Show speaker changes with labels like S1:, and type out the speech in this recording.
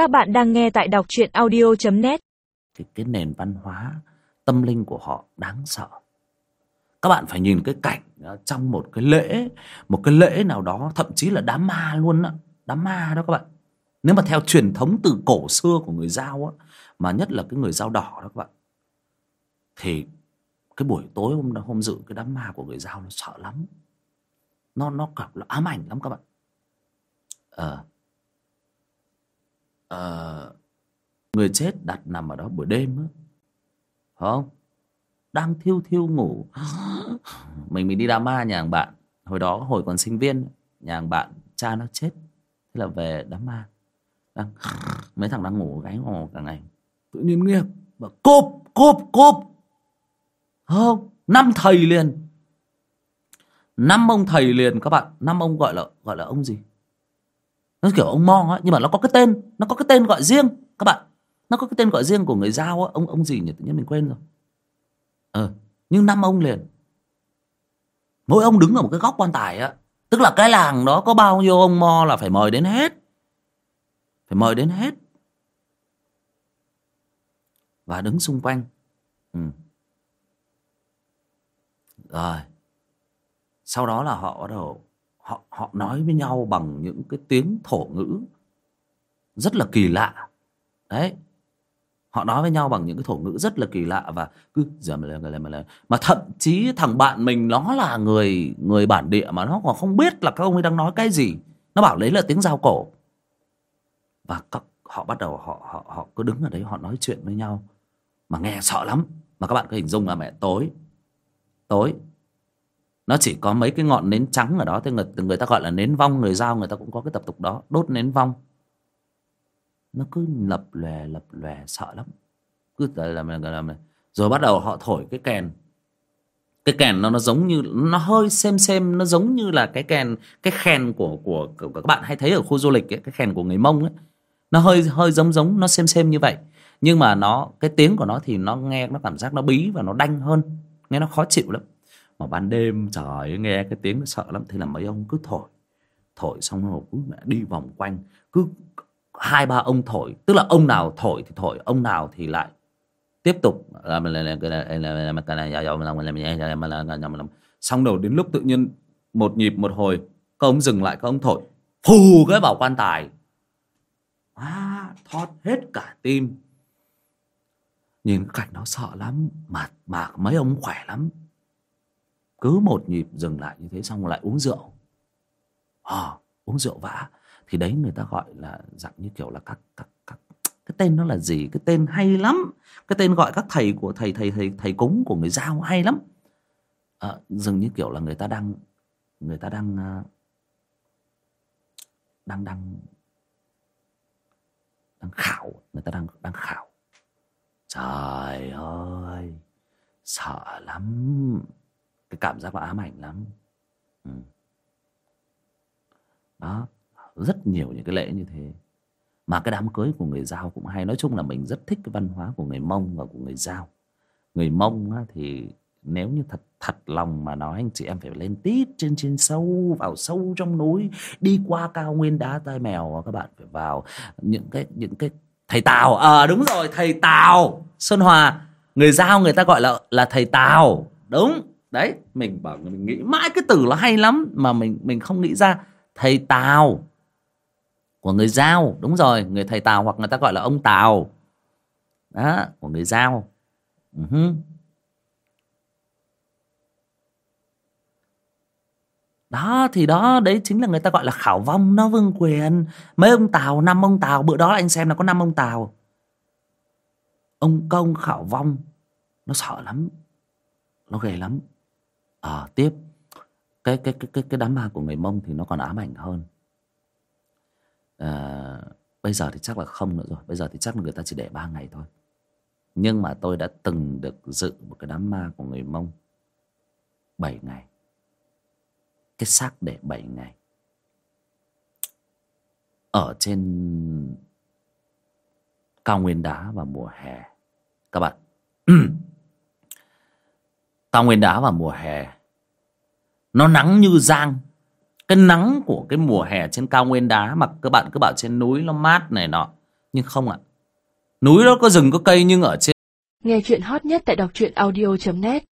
S1: Các bạn đang nghe tại đọc truyện audio.net
S2: cái, cái nền văn hóa tâm linh của họ đáng sợ. Các bạn phải nhìn cái cảnh ờ, trong một cái lễ một cái lễ nào đó thậm chí là đám ma luôn á. Đám ma đó các bạn. Nếu mà theo truyền thống từ cổ xưa của người giao á mà nhất là cái người giao đỏ đó các bạn thì cái buổi tối hôm hôm dự cái đám ma của người giao nó sợ lắm. Nó nó cảm là ám ảnh lắm các bạn. Ờ à, người chết đặt nằm ở đó buổi đêm á. Không? Đang thiêu thiêu ngủ. Mình mình đi đám ma nhà hàng bạn. Hồi đó hồi còn sinh viên nhà hàng bạn cha nó chết. Thế là về đám ma đang mấy thằng đang ngủ gáy ngủ cả ngày. Tự nhiên nghe mà cốp cốp cốp. Không? Năm thầy liền. Năm ông thầy liền các bạn. Năm ông gọi là gọi là ông gì? Nó kiểu ông mo á, nhưng mà nó có cái tên, nó có cái tên gọi riêng, các bạn. Nó có cái tên gọi riêng của người giao á, ông ông gì nhỉ? Tự nhiên mình quên rồi. Ờ nhưng năm ông liền. Mỗi ông đứng ở một cái góc quan tài á. Tức là cái làng đó có bao nhiêu ông mo là phải mời đến hết. Phải mời đến hết. Và đứng xung quanh. Ừ. rồi. Sau đó là họ bắt đầu họ họ nói với nhau bằng những cái tiếng thổ ngữ rất là kỳ lạ. Đấy. Họ nói với nhau bằng những cái thổ ngữ rất là kỳ lạ và cứ, giờ mà lên mà lên, mà thậm chí thằng bạn mình nó là người người bản địa mà nó còn không biết là các ông ấy đang nói cái gì. Nó bảo đấy là tiếng giao cổ. Và các, họ bắt đầu họ họ họ cứ đứng ở đấy, họ nói chuyện với nhau. Mà nghe sợ lắm. Mà các bạn có hình dung là mẹ tối. Tối nó chỉ có mấy cái ngọn nến trắng ở đó thì người, người ta gọi là nến vong người giao người ta cũng có cái tập tục đó đốt nến vong. Nó cứ lập lòe lập lòe sợ lắm. Cứ làm làm làm rồi bắt đầu họ thổi cái kèn. Cái kèn nó nó giống như nó hơi xem xem nó giống như là cái kèn cái kèn của của, của các bạn hay thấy ở khu du lịch ấy, cái kèn của người mông ấy. Nó hơi hơi giống giống nó xem xem như vậy. Nhưng mà nó cái tiếng của nó thì nó nghe nó cảm giác nó bí và nó đanh hơn nghe nó khó chịu lắm mà ban đêm trời ơi, nghe cái tiếng nó sợ lắm thế là mấy ông cứ thổi thổi xong rồi cứ mẹ đi vòng quanh cứ hai ba ông thổi tức là ông nào thổi thì thổi ông nào thì lại tiếp tục xong đầu đến lúc tự nhiên một nhịp một hồi các ông dừng lại các ông thổi phù cái vào quan tài à, thót hết cả tim nhìn cái cảnh nó sợ lắm mà mà mấy ông khỏe lắm cứ một nhịp dừng lại như thế xong lại uống rượu. À, uống rượu vã. Thì đấy người ta gọi là dạng như kiểu là các các các cái tên nó là gì? Cái tên hay lắm. Cái tên gọi các thầy của thầy thầy thầy thầy cúng của người giao hay lắm. À, dường như kiểu là người ta đang người ta đang ờ, đang đang đang khảo người ta đang đang khảo. Trời ơi sợ lắm cái cảm giác nó ám ảnh lắm. Ừ. đó rất nhiều những cái lễ như thế. Mà cái đám cưới của người giao cũng hay. Nói chung là mình rất thích cái văn hóa của người mông và của người giao. Người mông á, thì nếu như thật thật lòng mà nói anh chị em phải lên tít trên trên sâu vào sâu trong núi đi qua cao nguyên đá tai mèo các bạn phải vào những cái những cái thầy tào. À đúng rồi thầy tào sơn hòa. Người giao người ta gọi là là thầy tào. Đúng đấy, mình bảo mình nghĩ mãi cái từ nó hay lắm mà mình mình không nghĩ ra. Thầy tào của người giao, đúng rồi, người thầy tào hoặc người ta gọi là ông tào. Đó, của người giao. Uh-huh. đó, thì đó, đấy chính là người ta gọi là khảo vong, nó vương quyền. Mấy ông tào, năm ông tào, bữa đó anh xem là có năm ông tào. Ông công khảo vong, nó sợ lắm, nó ghê lắm à, tiếp. Cái cái cái cái cái đám ma của người mông thì nó còn ám ảnh hơn. À, bây giờ thì chắc là không nữa rồi. Bây giờ thì chắc là người ta chỉ để ba ngày thôi. Nhưng mà tôi đã từng được dự một cái đám ma của người mông bảy ngày. Cái xác để bảy ngày. Ở trên cao nguyên đá vào mùa hè. Các bạn. cao nguyên đá vào mùa hè. Nó nắng như giang. Cái nắng của cái mùa hè trên cao nguyên đá mà các bạn cứ bảo trên núi nó mát này nọ. Nhưng không ạ. Núi đó có rừng có cây nhưng ở trên
S1: Nghe chuyện hot nhất tại đọc truyện audio.net